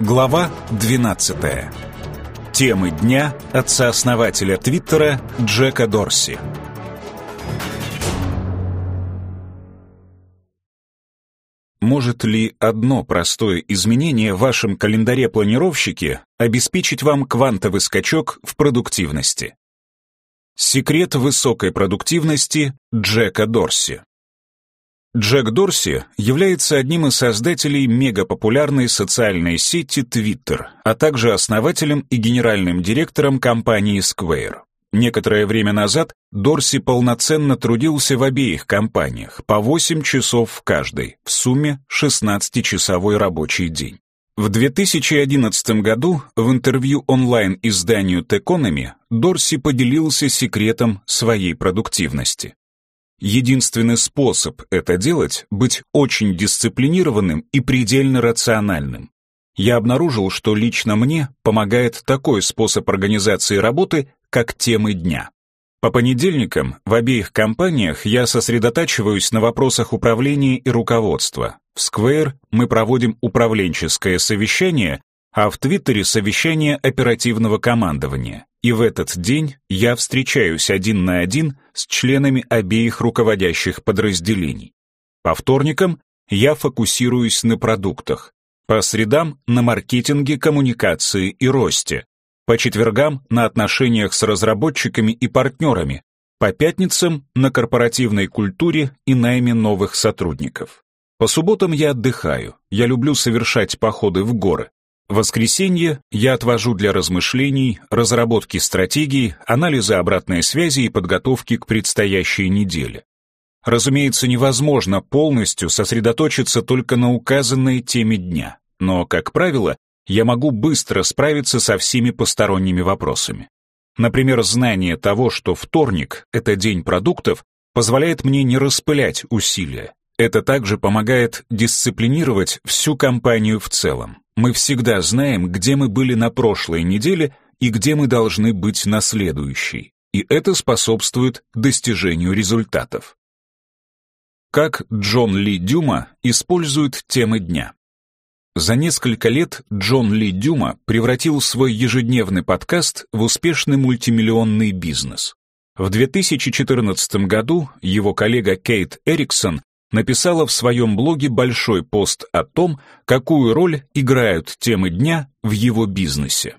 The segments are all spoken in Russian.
Глава 12. Темы дня от сооснователя Твиттера Джека Дорси. Может ли одно простое изменение в вашем календаре-планировщике обеспечить вам квантовый скачок в продуктивности? Секрет высокой продуктивности Джека Дорси. Джек Дорси является одним из создателей мегапопулярной социальной сети Twitter, а также основателем и генеральным директором компании Square. Некоторое время назад Дорси полноценно трудился в обеих компаниях, по 8 часов в каждой, в сумме 16-часовой рабочий день. В 2011 году в интервью онлайн-изданию Techonomy Дорси поделился секретом своей продуктивности. Единственный способ это делать — быть очень дисциплинированным и предельно рациональным. Я обнаружил, что лично мне помогает такой способ организации работы, как темы дня. По понедельникам в обеих компаниях я сосредотачиваюсь на вопросах управления и руководства. В Square мы проводим управленческое совещание, а в Твиттере совещание оперативного командования. И в этот день я встречаюсь один на один с членами обеих руководящих подразделений. По вторникам я фокусируюсь на продуктах, по средам — на маркетинге, коммуникации и росте, по четвергам — на отношениях с разработчиками и партнерами, по пятницам — на корпоративной культуре и найме новых сотрудников. По субботам я отдыхаю, я люблю совершать походы в горы. Воскресенье я отвожу для размышлений, разработки стратегий, анализа обратной связи и подготовки к предстоящей неделе. Разумеется, невозможно полностью сосредоточиться только на указанной теме дня, но, как правило, я могу быстро справиться со всеми посторонними вопросами. Например, знание того, что вторник — это день продуктов, позволяет мне не распылять усилия. Это также помогает дисциплинировать всю компанию в целом. Мы всегда знаем, где мы были на прошлой неделе и где мы должны быть на следующей, и это способствует достижению результатов. Как Джон Ли Дюма использует темы дня? За несколько лет Джон Ли Дюма превратил свой ежедневный подкаст в успешный мультимиллионный бизнес. В 2014 году его коллега Кейт Эриксон написала в своем блоге большой пост о том, какую роль играют темы дня в его бизнесе.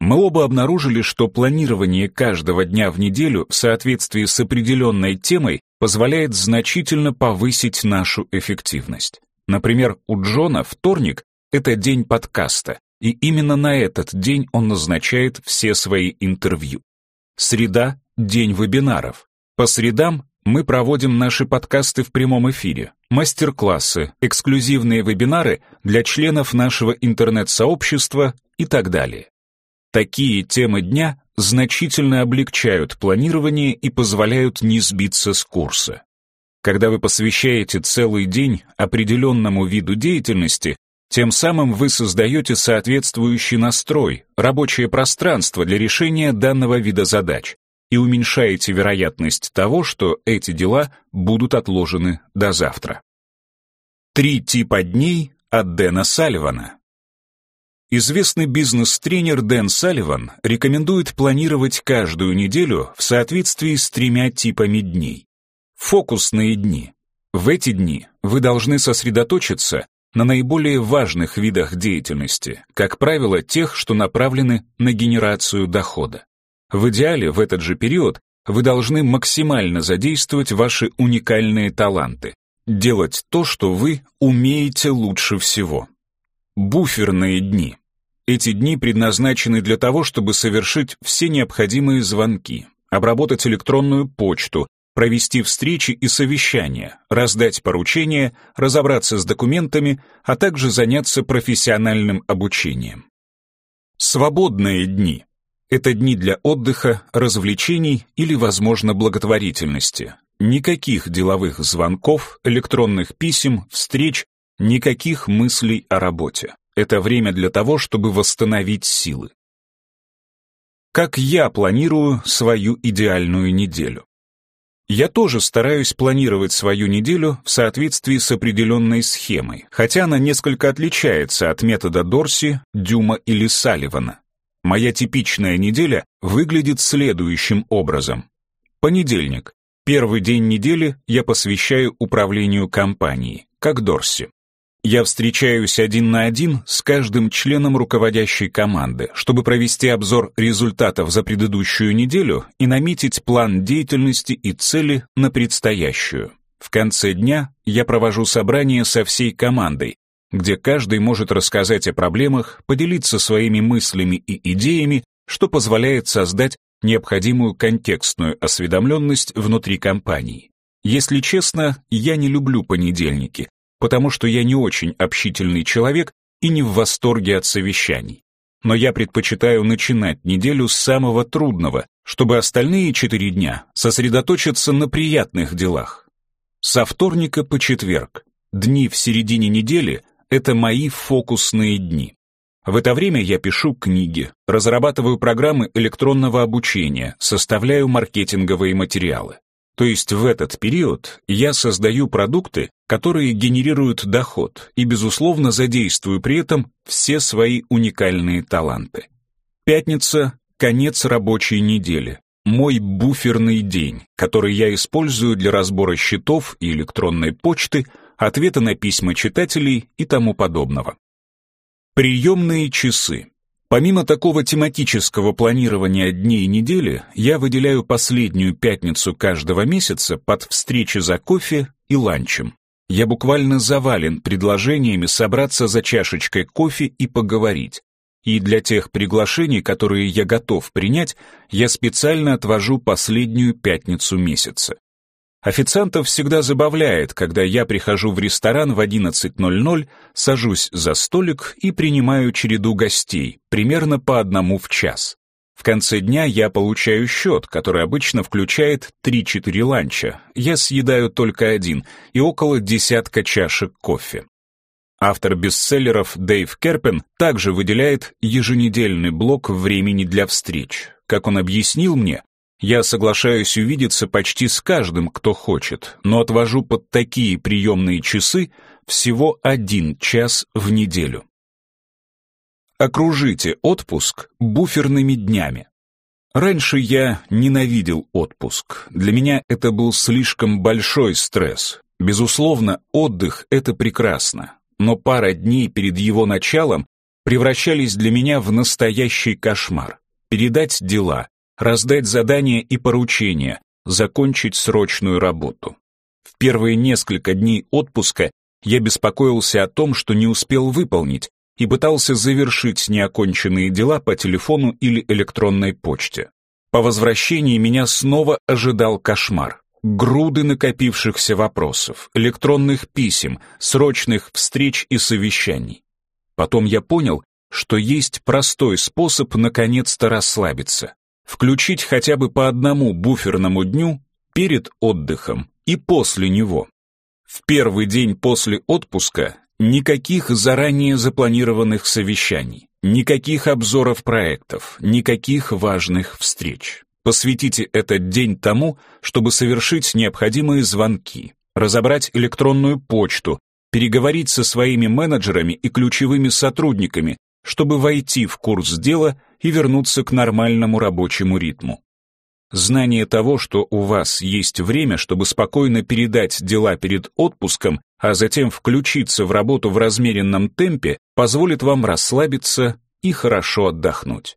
Мы оба обнаружили, что планирование каждого дня в неделю в соответствии с определенной темой позволяет значительно повысить нашу эффективность. Например, у Джона вторник — это день подкаста, и именно на этот день он назначает все свои интервью. Среда — день вебинаров. По средам мы проводим наши подкасты в прямом эфире, мастер-классы, эксклюзивные вебинары для членов нашего интернет-сообщества и так далее. Такие темы дня значительно облегчают планирование и позволяют не сбиться с курса. Когда вы посвящаете целый день определенному виду деятельности, тем самым вы создаете соответствующий настрой, рабочее пространство для решения данного вида задач, и уменьшаете вероятность того, что эти дела будут отложены до завтра. Три типа дней от Дэна Салливана. Известный бизнес-тренер Дэн Салливан рекомендует планировать каждую неделю в соответствии с тремя типами дней. Фокусные дни. В эти дни вы должны сосредоточиться на наиболее важных видах деятельности, как правило, тех, что направлены на генерацию дохода. В идеале в этот же период вы должны максимально задействовать ваши уникальные таланты, делать то, что вы умеете лучше всего. Буферные дни. Эти дни предназначены для того, чтобы совершить все необходимые звонки, обработать электронную почту, провести встречи и совещания, раздать поручения, разобраться с документами, а также заняться профессиональным обучением. Свободные дни. Это дни для отдыха, развлечений или, возможно, благотворительности. Никаких деловых звонков, электронных писем, встреч, никаких мыслей о работе. Это время для того, чтобы восстановить силы. Как я планирую свою идеальную неделю? Я тоже стараюсь планировать свою неделю в соответствии с определенной схемой, хотя она несколько отличается от метода Дорси, Дюма или Салливана. Моя типичная неделя выглядит следующим образом. Понедельник. Первый день недели я посвящаю управлению компанией, как Дорси. Я встречаюсь один на один с каждым членом руководящей команды, чтобы провести обзор результатов за предыдущую неделю и наметить план деятельности и цели на предстоящую. В конце дня я провожу собрание со всей командой, где каждый может рассказать о проблемах, поделиться своими мыслями и идеями, что позволяет создать необходимую контекстную осведомленность внутри компании. Если честно, я не люблю понедельники, потому что я не очень общительный человек и не в восторге от совещаний. Но я предпочитаю начинать неделю с самого трудного, чтобы остальные четыре дня сосредоточиться на приятных делах. Со вторника по четверг. Дни в середине недели — это мои фокусные дни. В это время я пишу книги, разрабатываю программы электронного обучения, составляю маркетинговые материалы. То есть в этот период я создаю продукты, которые генерируют доход и, безусловно, задействую при этом все свои уникальные таланты. Пятница — конец рабочей недели, мой буферный день, который я использую для разбора счетов и электронной почты, ответа на письма читателей и тому подобного. Приемные часы. Помимо такого тематического планирования дней недели, я выделяю последнюю пятницу каждого месяца под встречи за кофе и ланчем. Я буквально завален предложениями собраться за чашечкой кофе и поговорить. И для тех приглашений, которые я готов принять, я специально отвожу последнюю пятницу месяца. Официантов всегда забавляет, когда я прихожу в ресторан в 11.00, сажусь за столик и принимаю череду гостей, примерно по одному в час. В конце дня я получаю счет, который обычно включает 3-4 ланча. Я съедаю только один и около десятка чашек кофе. Автор бестселлеров Дэйв Керпен также выделяет еженедельный блок времени для встреч. Как он объяснил мне, я соглашаюсь увидеться почти с каждым, кто хочет, но отвожу под такие приемные часы всего один час в неделю. Окружите отпуск буферными днями. Раньше я ненавидел отпуск. Для меня это был слишком большой стресс. Безусловно, отдых — это прекрасно. Но пара дней перед его началом превращались для меня в настоящий кошмар. Передать дела, раздать задания и поручения, закончить срочную работу. В первые несколько дней отпуска я беспокоился о том, что не успел выполнить, и пытался завершить неоконченные дела по телефону или электронной почте. По возвращении меня снова ожидал кошмар. Груды накопившихся вопросов, электронных писем, срочных встреч и совещаний. Потом я понял, что есть простой способ наконец-то расслабиться включить хотя бы по одному буферному дню перед отдыхом и после него. В первый день после отпуска никаких заранее запланированных совещаний, никаких обзоров проектов, никаких важных встреч. Посвятите этот день тому, чтобы совершить необходимые звонки, разобрать электронную почту, переговорить со своими менеджерами и ключевыми сотрудниками, чтобы войти в курс дела и вернуться к нормальному рабочему ритму. Знание того, что у вас есть время, чтобы спокойно передать дела перед отпуском, а затем включиться в работу в размеренном темпе, позволит вам расслабиться и хорошо отдохнуть.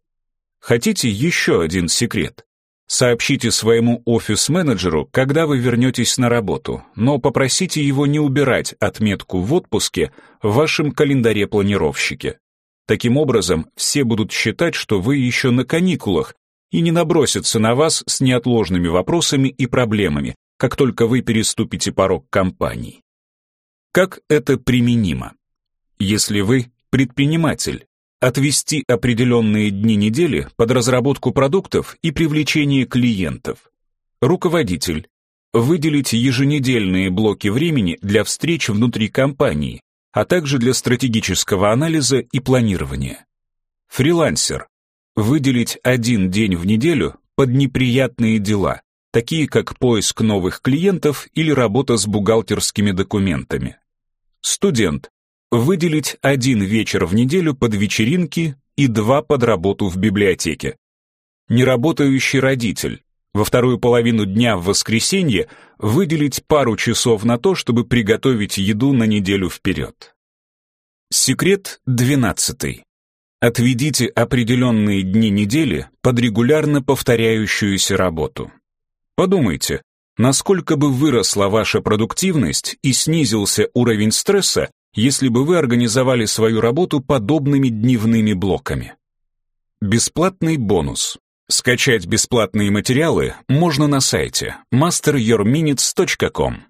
Хотите еще один секрет? Сообщите своему офис-менеджеру, когда вы вернетесь на работу, но попросите его не убирать отметку в отпуске в вашем календаре-планировщике. Таким образом, все будут считать, что вы еще на каникулах и не набросятся на вас с неотложными вопросами и проблемами, как только вы переступите порог компании. Как это применимо? Если вы предприниматель, отвести определенные дни недели под разработку продуктов и привлечение клиентов. Руководитель, выделить еженедельные блоки времени для встреч внутри компании, а также для стратегического анализа и планирования. Фрилансер. Выделить один день в неделю под неприятные дела, такие как поиск новых клиентов или работа с бухгалтерскими документами. Студент. Выделить один вечер в неделю под вечеринки и два под работу в библиотеке. Неработающий родитель. Во вторую половину дня в воскресенье выделить пару часов на то, чтобы приготовить еду на неделю вперед. Секрет двенадцатый. Отведите определенные дни недели под регулярно повторяющуюся работу. Подумайте, насколько бы выросла ваша продуктивность и снизился уровень стресса, если бы вы организовали свою работу подобными дневными блоками. Бесплатный бонус. Скачать бесплатные материалы можно на сайте masteryourminutes.com.